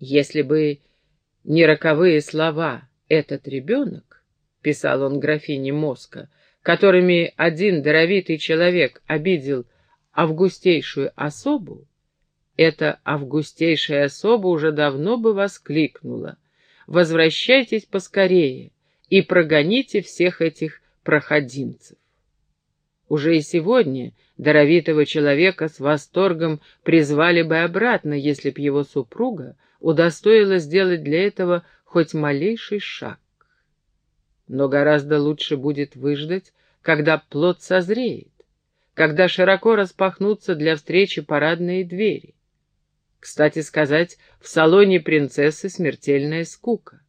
Если бы не роковые слова «этот ребенок», — писал он графине Моска, которыми один даровитый человек обидел августейшую особу, эта августейшая особа уже давно бы воскликнула «Возвращайтесь поскорее и прогоните всех этих проходимцев». Уже и сегодня даровитого человека с восторгом призвали бы обратно, если б его супруга удостоила сделать для этого хоть малейший шаг. Но гораздо лучше будет выждать, когда плод созреет, когда широко распахнутся для встречи парадные двери. Кстати сказать, в салоне принцессы смертельная скука.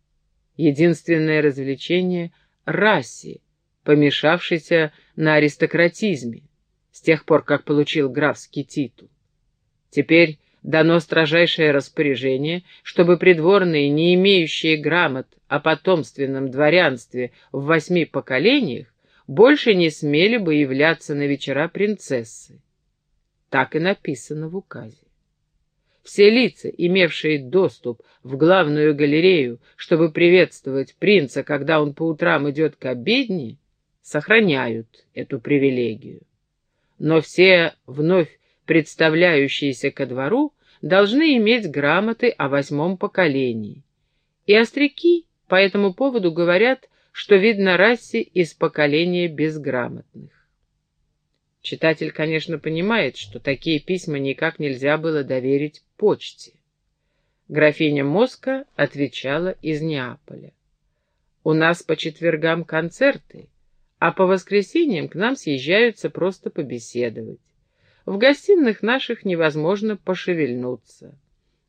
Единственное развлечение — раси, помешавшийся на аристократизме, с тех пор, как получил графский титул. Теперь дано строжайшее распоряжение, чтобы придворные, не имеющие грамот о потомственном дворянстве в восьми поколениях, больше не смели бы являться на вечера принцессы. Так и написано в указе. Все лица, имевшие доступ в главную галерею, чтобы приветствовать принца, когда он по утрам идет к обедне, сохраняют эту привилегию. Но все вновь представляющиеся ко двору должны иметь грамоты о восьмом поколении. И остряки по этому поводу говорят, что видно расе из поколения безграмотных. Читатель, конечно, понимает, что такие письма никак нельзя было доверить почте. Графиня Моска отвечала из Неаполя. «У нас по четвергам концерты, а по воскресеньям к нам съезжаются просто побеседовать. В гостиных наших невозможно пошевельнуться.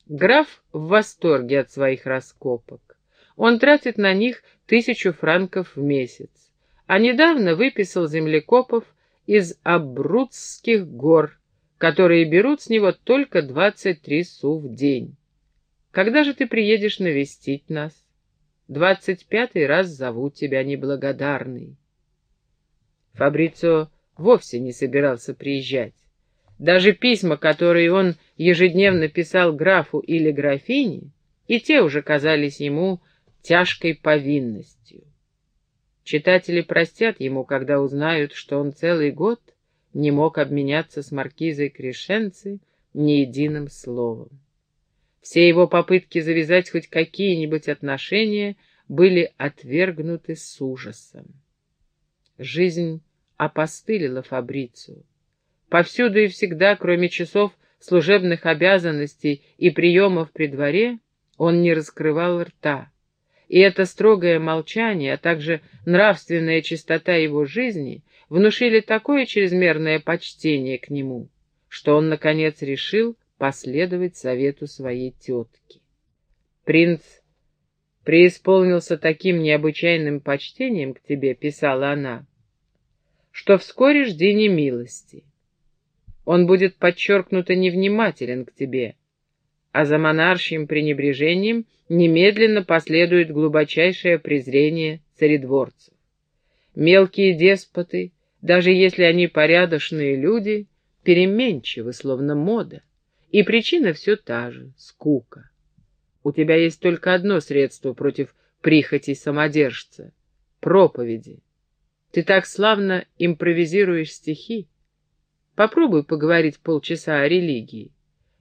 Граф в восторге от своих раскопок. Он тратит на них тысячу франков в месяц, а недавно выписал землекопов из Абрудских гор, которые берут с него только 23 су в день. Когда же ты приедешь навестить нас? Двадцать пятый раз зову тебя, неблагодарный. Фабрицио вовсе не собирался приезжать. Даже письма, которые он ежедневно писал графу или графине, и те уже казались ему тяжкой повинностью. Читатели простят ему, когда узнают, что он целый год не мог обменяться с маркизой Крешенци ни единым словом. Все его попытки завязать хоть какие-нибудь отношения были отвергнуты с ужасом. Жизнь опостылила Фабрицию. Повсюду и всегда, кроме часов служебных обязанностей и приемов при дворе, он не раскрывал рта. И это строгое молчание, а также нравственная чистота его жизни внушили такое чрезмерное почтение к нему, что он, наконец, решил последовать совету своей тетки. Принц преисполнился таким необычайным почтением к тебе, писала она, что вскоре жди немилости. Он будет подчеркнуто невнимателен к тебе, а за монаршим пренебрежением немедленно последует глубочайшее презрение царедворцев. Мелкие деспоты, даже если они порядочные люди, переменчивы, словно мода, и причина все та же — скука. У тебя есть только одно средство против прихоти самодержца — проповеди. Ты так славно импровизируешь стихи. Попробуй поговорить полчаса о религии.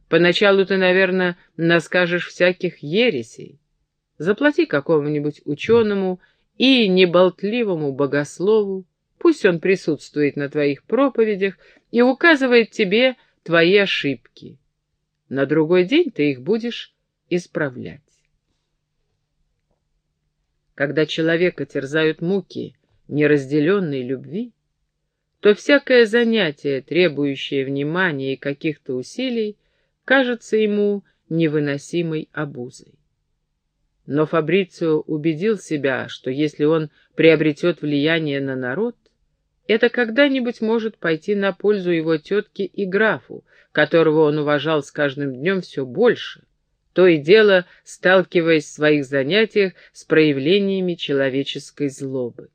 Поначалу ты, наверное, наскажешь всяких ересей. Заплати какому-нибудь ученому и неболтливому богослову, пусть он присутствует на твоих проповедях и указывает тебе твои ошибки. На другой день ты их будешь исправлять. Когда человека терзают муки неразделенной любви, то всякое занятие, требующее внимания и каких-то усилий, кажется ему невыносимой обузой. Но Фабрицио убедил себя, что если он приобретет влияние на народ, это когда-нибудь может пойти на пользу его тетке и графу, которого он уважал с каждым днем все больше, то и дело сталкиваясь в своих занятиях с проявлениями человеческой злобы.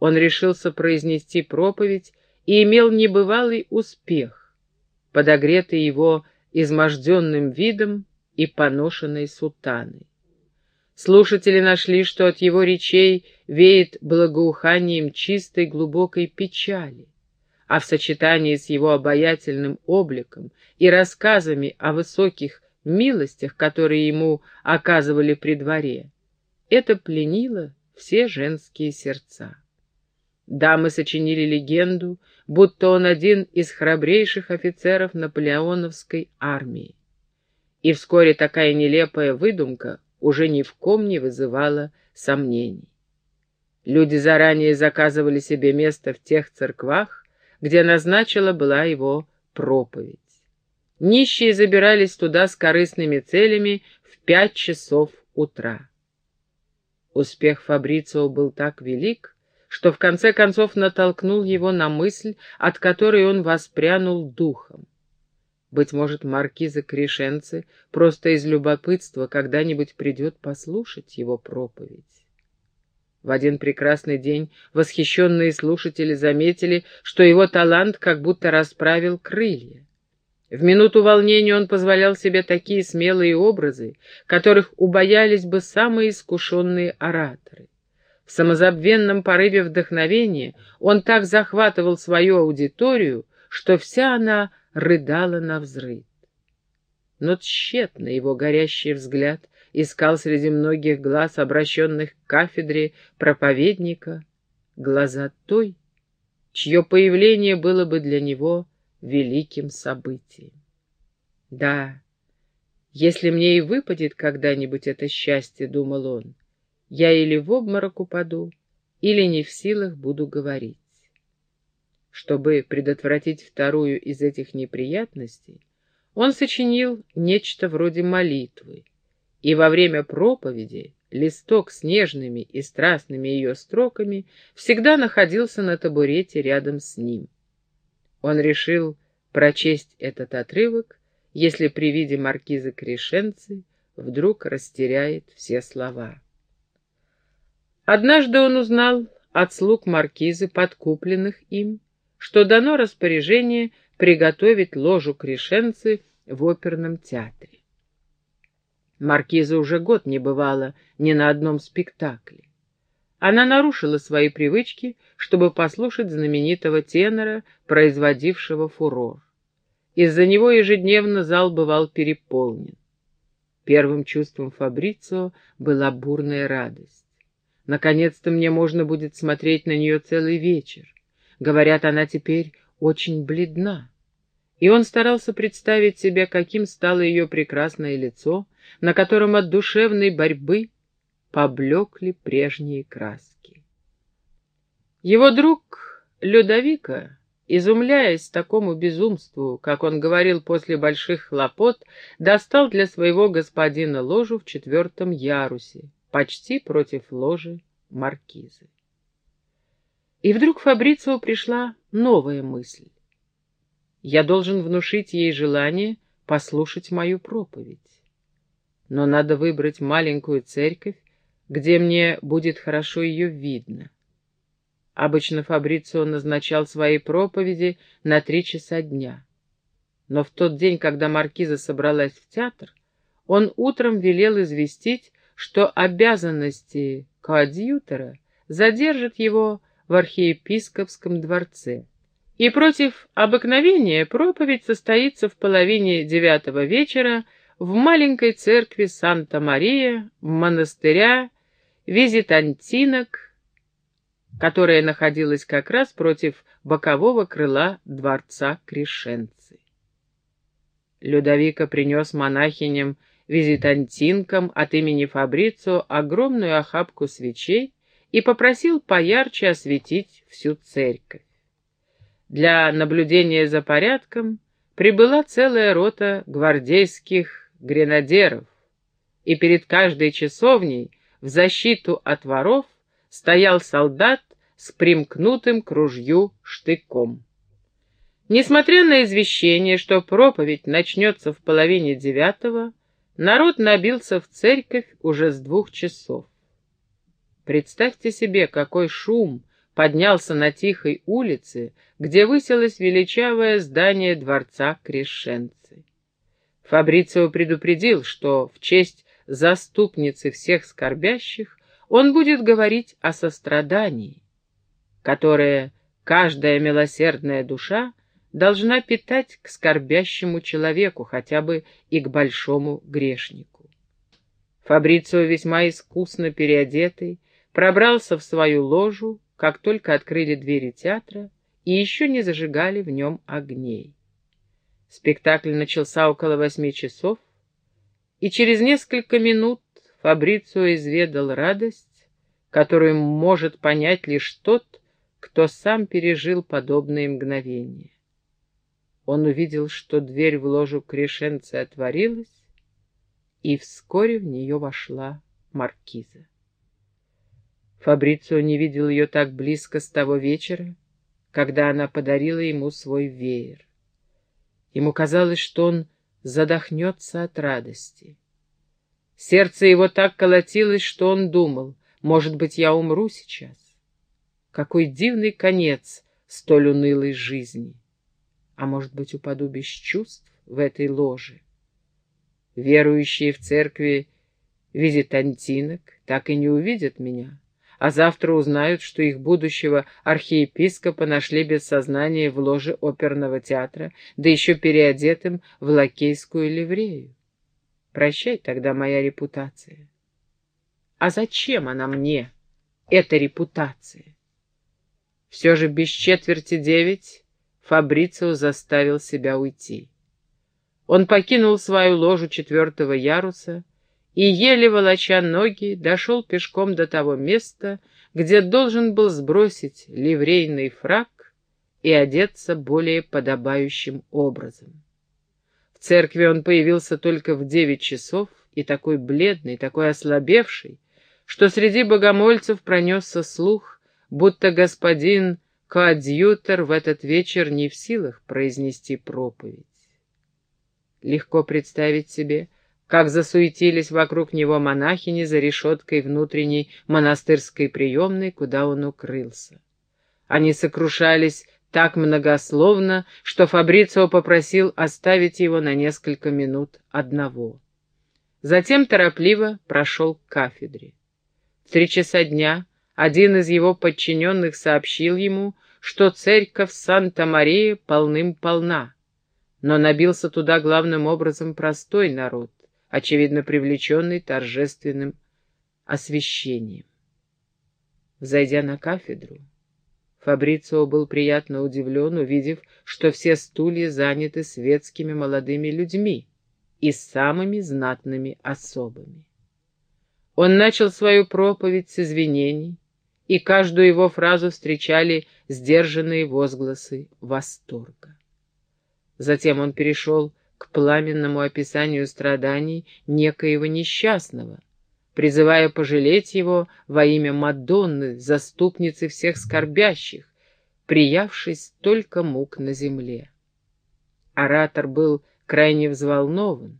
Он решился произнести проповедь и имел небывалый успех, подогретый его изможденным видом и поношенной сутаной. Слушатели нашли, что от его речей веет благоуханием чистой глубокой печали, а в сочетании с его обаятельным обликом и рассказами о высоких милостях, которые ему оказывали при дворе, это пленило все женские сердца. Дамы сочинили легенду, будто он один из храбрейших офицеров наполеоновской армии. И вскоре такая нелепая выдумка уже ни в ком не вызывала сомнений. Люди заранее заказывали себе место в тех церквах, где назначила была его проповедь. Нищие забирались туда с корыстными целями в пять часов утра. Успех Фабрицио был так велик, что в конце концов натолкнул его на мысль, от которой он воспрянул духом. Быть может, маркиза Крешенцы просто из любопытства когда-нибудь придет послушать его проповедь. В один прекрасный день восхищенные слушатели заметили, что его талант как будто расправил крылья. В минуту волнения он позволял себе такие смелые образы, которых убоялись бы самые искушенные ораторы. В самозабвенном порыве вдохновения он так захватывал свою аудиторию, что вся она рыдала на взрыв. Но тщетно его горящий взгляд искал среди многих глаз, обращенных к кафедре проповедника, глаза той, чье появление было бы для него великим событием. Да, если мне и выпадет когда-нибудь это счастье, — думал он, — я или в обморок упаду, или не в силах буду говорить. Чтобы предотвратить вторую из этих неприятностей, он сочинил нечто вроде молитвы, и во время проповеди листок с нежными и страстными ее строками всегда находился на табурете рядом с ним. Он решил прочесть этот отрывок, если при виде маркиза Крешенцы вдруг растеряет все слова. Однажды он узнал от слуг маркизы, подкупленных им, что дано распоряжение приготовить ложу Крешенцы в оперном театре. Маркиза уже год не бывала ни на одном спектакле. Она нарушила свои привычки, чтобы послушать знаменитого тенора, производившего фурор. Из-за него ежедневно зал бывал переполнен. Первым чувством Фабрицио была бурная радость. Наконец-то мне можно будет смотреть на нее целый вечер. Говорят, она теперь очень бледна. И он старался представить себе, каким стало ее прекрасное лицо, на котором от душевной борьбы поблекли прежние краски. Его друг Людовика, изумляясь такому безумству, как он говорил после больших хлопот, достал для своего господина ложу в четвертом ярусе, почти против ложи маркизы. И вдруг Фабрицио пришла новая мысль. Я должен внушить ей желание послушать мою проповедь. Но надо выбрать маленькую церковь, где мне будет хорошо ее видно. Обычно Фабрицио назначал свои проповеди на три часа дня. Но в тот день, когда маркиза собралась в театр, он утром велел известить, что обязанности коадьютора задержат его в архиепископском дворце. И против обыкновения проповедь состоится в половине девятого вечера в маленькой церкви Санта-Мария, монастыря визитантинок, которая находилась как раз против бокового крыла дворца Крешенцы. Людовика принес монахиням визитантинкам от имени Фабрицо огромную охапку свечей и попросил поярче осветить всю церковь. Для наблюдения за порядком прибыла целая рота гвардейских гренадеров, и перед каждой часовней в защиту от воров стоял солдат с примкнутым к ружью штыком. Несмотря на извещение, что проповедь начнется в половине девятого, народ набился в церковь уже с двух часов. Представьте себе, какой шум поднялся на тихой улице, где высилось величавое здание дворца Крешенцы. Фабрицио предупредил, что в честь заступницы всех скорбящих он будет говорить о сострадании, которое каждая милосердная душа должна питать к скорбящему человеку, хотя бы и к большому грешнику. Фабрицио, весьма искусно переодетый, пробрался в свою ложу, как только открыли двери театра, и еще не зажигали в нем огней. Спектакль начался около восьми часов, и через несколько минут Фабрицио изведал радость, которую может понять лишь тот, кто сам пережил подобные мгновения. Он увидел, что дверь в ложу Крешенцы отворилась, и вскоре в нее вошла маркиза. Фабрицио не видел ее так близко с того вечера, когда она подарила ему свой веер. Ему казалось, что он задохнется от радости. Сердце его так колотилось, что он думал, может быть, я умру сейчас. Какой дивный конец столь унылой жизни. А может быть, упаду без чувств в этой ложе. Верующие в церкви визитантинок так и не увидят меня а завтра узнают, что их будущего архиепископа нашли без сознания в ложе оперного театра, да еще переодетым в лакейскую ливрею. Прощай тогда моя репутация. А зачем она мне, эта репутация? Все же без четверти девять Фабрицио заставил себя уйти. Он покинул свою ложу четвертого яруса и, еле волоча ноги, дошел пешком до того места, где должен был сбросить ливрейный фраг и одеться более подобающим образом. В церкви он появился только в девять часов и такой бледный, такой ослабевший, что среди богомольцев пронесся слух, будто господин коадьютор в этот вечер не в силах произнести проповедь. Легко представить себе, как засуетились вокруг него монахини за решеткой внутренней монастырской приемной, куда он укрылся. Они сокрушались так многословно, что Фабрицио попросил оставить его на несколько минут одного. Затем торопливо прошел к кафедре. В три часа дня один из его подчиненных сообщил ему, что церковь Санта-Мария полным-полна, но набился туда главным образом простой народ очевидно привлеченный торжественным освещением. Зайдя на кафедру, Фабрицио был приятно удивлен, увидев, что все стулья заняты светскими молодыми людьми и самыми знатными особами. Он начал свою проповедь с извинений, и каждую его фразу встречали сдержанные возгласы восторга. Затем он перешел к пламенному описанию страданий некоего несчастного, призывая пожалеть его во имя Мадонны, заступницы всех скорбящих, приявшей столько мук на земле. Оратор был крайне взволнован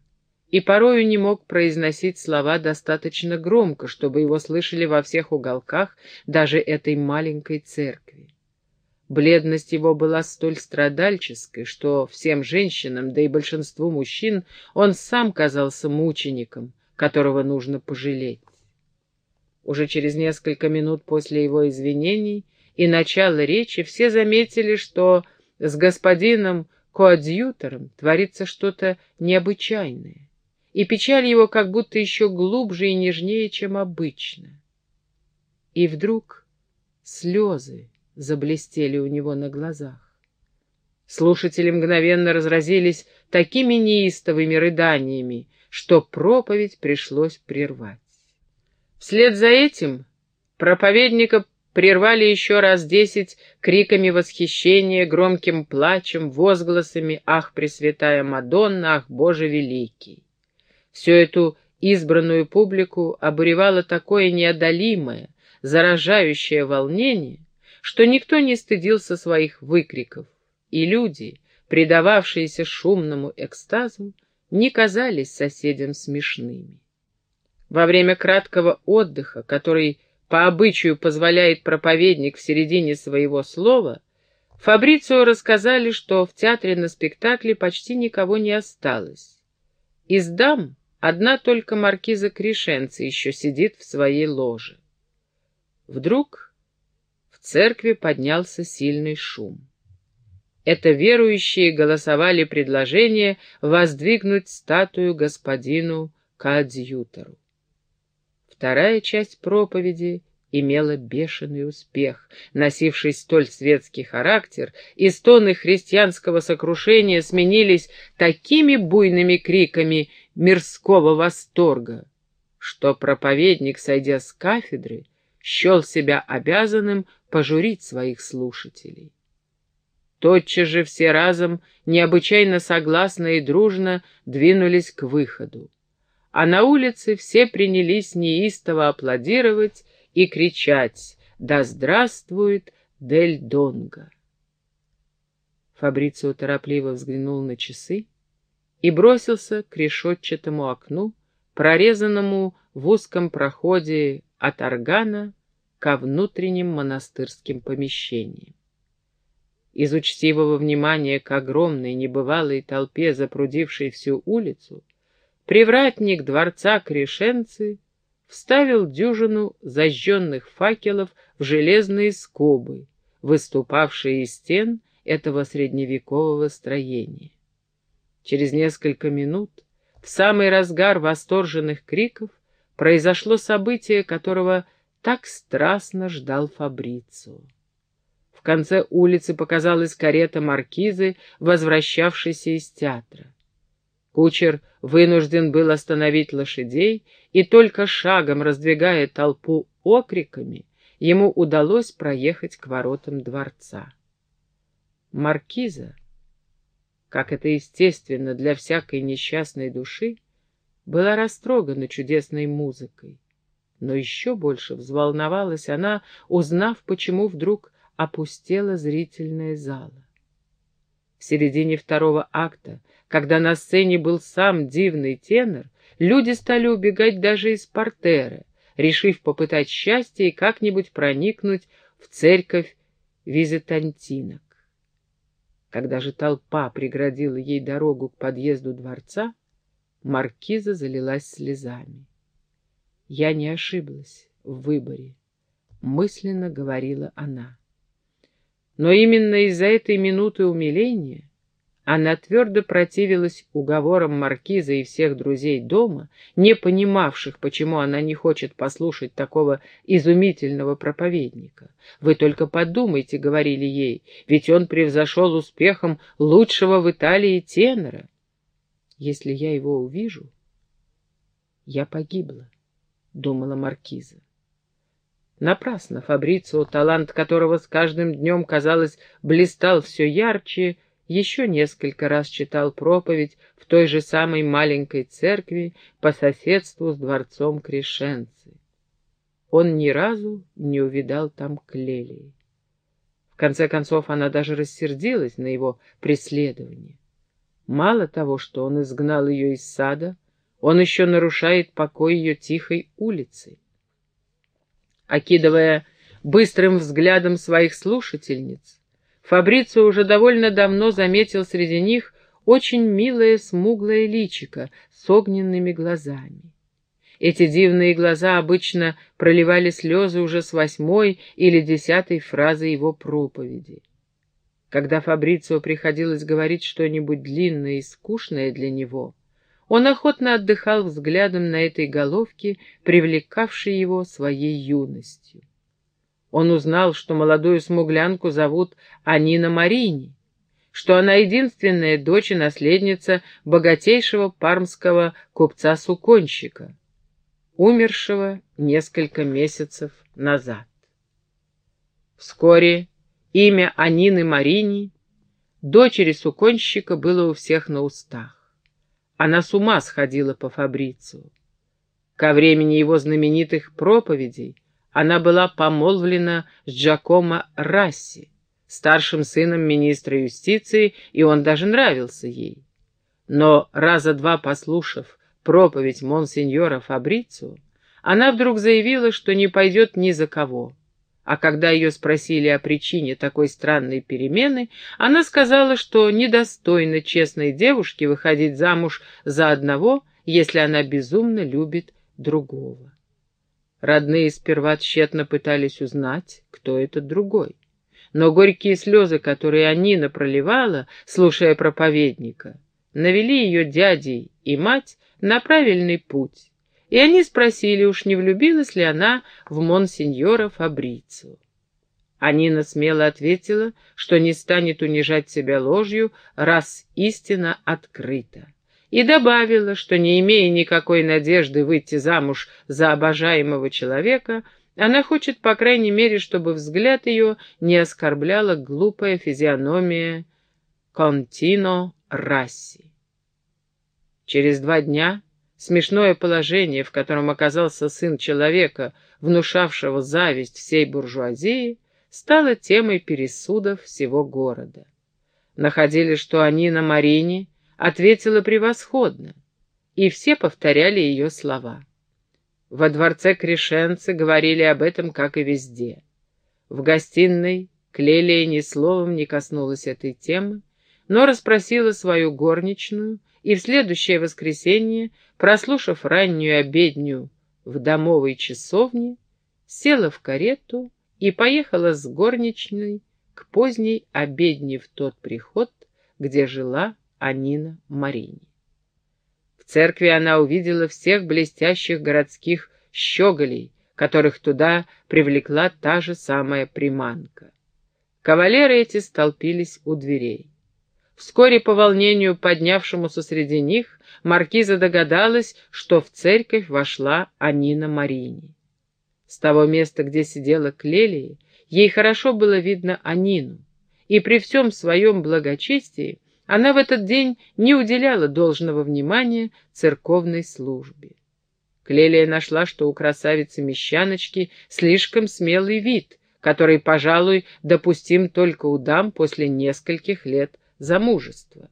и порою не мог произносить слова достаточно громко, чтобы его слышали во всех уголках даже этой маленькой церкви. Бледность его была столь страдальческой, что всем женщинам, да и большинству мужчин, он сам казался мучеником, которого нужно пожалеть. Уже через несколько минут после его извинений и начала речи все заметили, что с господином коадьютором творится что-то необычайное, и печаль его как будто еще глубже и нежнее, чем обычно. И вдруг слезы заблестели у него на глазах. Слушатели мгновенно разразились такими неистовыми рыданиями, что проповедь пришлось прервать. Вслед за этим проповедника прервали еще раз десять криками восхищения, громким плачем, возгласами «Ах, Пресвятая Мадонна! Ах, Боже Великий!». Всю эту избранную публику обуревало такое неодолимое, заражающее волнение, что никто не стыдился своих выкриков, и люди, предававшиеся шумному экстазу, не казались соседям смешными. Во время краткого отдыха, который по обычаю позволяет проповедник в середине своего слова, Фабрицио рассказали, что в театре на спектакле почти никого не осталось, Из дам одна только маркиза Крешенца еще сидит в своей ложе. Вдруг в церкви поднялся сильный шум. Это верующие голосовали предложение воздвигнуть статую господину Каадьютору. Вторая часть проповеди имела бешеный успех, носивший столь светский характер, и стоны христианского сокрушения сменились такими буйными криками мирского восторга, что проповедник, сойдя с кафедры, счел себя обязанным пожурить своих слушателей. Тотчас же все разом, необычайно согласно и дружно, двинулись к выходу. А на улице все принялись неистово аплодировать и кричать «Да здравствует Дель Донго!». Фабрицио торопливо взглянул на часы и бросился к решетчатому окну, прорезанному в узком проходе от органа ко внутренним монастырским помещениям. Из учтивого внимания к огромной небывалой толпе, запрудившей всю улицу, привратник дворца Крешенцы вставил дюжину зажженных факелов в железные скобы, выступавшие из стен этого средневекового строения. Через несколько минут, в самый разгар восторженных криков, произошло событие, которого так страстно ждал Фабрицио. В конце улицы показалась карета маркизы, возвращавшейся из театра. Кучер вынужден был остановить лошадей, и только шагом раздвигая толпу окриками, ему удалось проехать к воротам дворца. Маркиза, как это естественно для всякой несчастной души, была растрогана чудесной музыкой. Но еще больше взволновалась она, узнав, почему вдруг опустела зрительная зала. В середине второго акта когда на сцене был сам дивный тенор, люди стали убегать даже из портера, решив попытать счастье и как-нибудь проникнуть в церковь визитантинок. Когда же толпа преградила ей дорогу к подъезду дворца, маркиза залилась слезами. «Я не ошиблась в выборе», — мысленно говорила она. Но именно из-за этой минуты умиления она твердо противилась уговорам маркиза и всех друзей дома, не понимавших, почему она не хочет послушать такого изумительного проповедника. «Вы только подумайте», — говорили ей, — «ведь он превзошел успехом лучшего в Италии тенора». «Если я его увижу, я погибла», — думала маркиза. Напрасно Фабрицио, талант которого с каждым днем, казалось, блистал все ярче, — еще несколько раз читал проповедь в той же самой маленькой церкви по соседству с дворцом Крешенцы. Он ни разу не увидал там Клелии. В конце концов, она даже рассердилась на его преследование. Мало того, что он изгнал ее из сада, он еще нарушает покой ее тихой улицы. Окидывая быстрым взглядом своих слушательниц, Фабрицио уже довольно давно заметил среди них очень милое смуглое личико с огненными глазами. Эти дивные глаза обычно проливали слезы уже с восьмой или десятой фразы его проповеди. Когда Фабрицио приходилось говорить что-нибудь длинное и скучное для него, он охотно отдыхал взглядом на этой головке, привлекавшей его своей юностью. Он узнал, что молодую смуглянку зовут Анина Марини, что она единственная дочь и наследница богатейшего пармского купца-суконщика, умершего несколько месяцев назад. Вскоре имя Анины Марини, дочери суконщика, было у всех на устах. Она с ума сходила по Фабрицу. Ко времени его знаменитых проповедей она была помолвлена с Джакомо Расси, старшим сыном министра юстиции, и он даже нравился ей. Но раза два послушав проповедь монсеньора Фабрицу, она вдруг заявила, что не пойдет ни за кого, а когда ее спросили о причине такой странной перемены, она сказала, что недостойно честной девушке выходить замуж за одного, если она безумно любит другого. Родные сперва тщетно пытались узнать, кто этот другой. Но горькие слезы, которые Анина проливала, слушая проповедника, навели ее дядей и мать на правильный путь, и они спросили, уж не влюбилась ли она в монсеньора Фабрицу. Анина смело ответила, что не станет унижать себя ложью, раз истина открыта, и добавила, что, не имея никакой надежды выйти замуж за обожаемого человека, она хочет, по крайней мере, чтобы взгляд ее не оскорбляла глупая физиономия Контино Расси. Через два дня Смешное положение, в котором оказался сын человека, внушавшего зависть всей буржуазии, стало темой пересудов всего города. Находили, что они на Марине ответила превосходно, и все повторяли ее слова. Во дворце Крешенцы говорили об этом, как и везде. В гостиной Клелия ни словом не коснулась этой темы, но расспросила свою горничную, и в следующее воскресенье, прослушав раннюю обедню в домовой часовне, села в карету и поехала с горничной к поздней обедне в тот приход, где жила Анина Марини. В церкви она увидела всех блестящих городских щеголей, которых туда привлекла та же самая приманка. Кавалеры эти столпились у дверей. Вскоре по волнению, поднявшемуся среди них, маркиза догадалась, что в церковь вошла Анина Марини. С того места, где сидела Клелия, ей хорошо было видно Анину, и при всем своем благочестии она в этот день не уделяла должного внимания церковной службе. Клелия нашла, что у красавицы-мещаночки слишком смелый вид, который, пожалуй, допустим только у дам после нескольких лет замужества.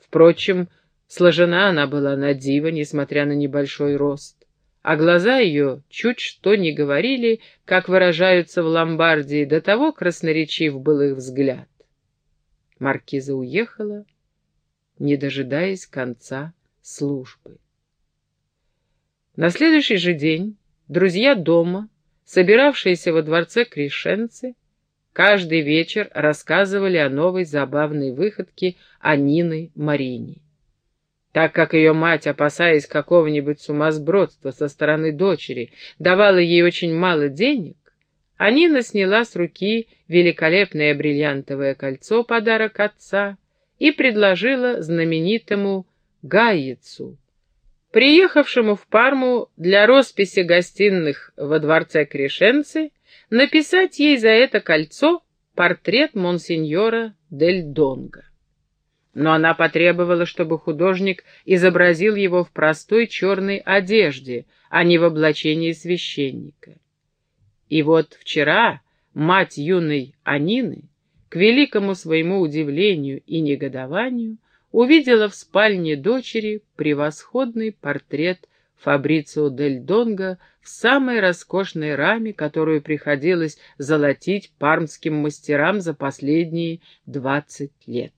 Впрочем, сложена она была на диво, несмотря на небольшой рост, а глаза ее чуть что не говорили, как выражаются в Ломбардии, до того красноречив был их взгляд. Маркиза уехала, не дожидаясь конца службы. На следующий же день друзья дома, собиравшиеся во дворце Кришенцы, Каждый вечер рассказывали о новой забавной выходке Анины Марини. Так как ее мать, опасаясь какого-нибудь сумасбродства со стороны дочери, давала ей очень мало денег, Анина сняла с руки великолепное бриллиантовое кольцо, подарок отца, и предложила знаменитому Гаицу, приехавшему в Парму для росписи гостиных во дворце Крешенцы, написать ей за это кольцо портрет монсеньора Дель Донго. Но она потребовала, чтобы художник изобразил его в простой черной одежде, а не в облачении священника. И вот вчера мать юной Анины, к великому своему удивлению и негодованию, увидела в спальне дочери превосходный портрет Фабрицио Дель Донго в самой роскошной раме, которую приходилось золотить пармским мастерам за последние двадцать лет.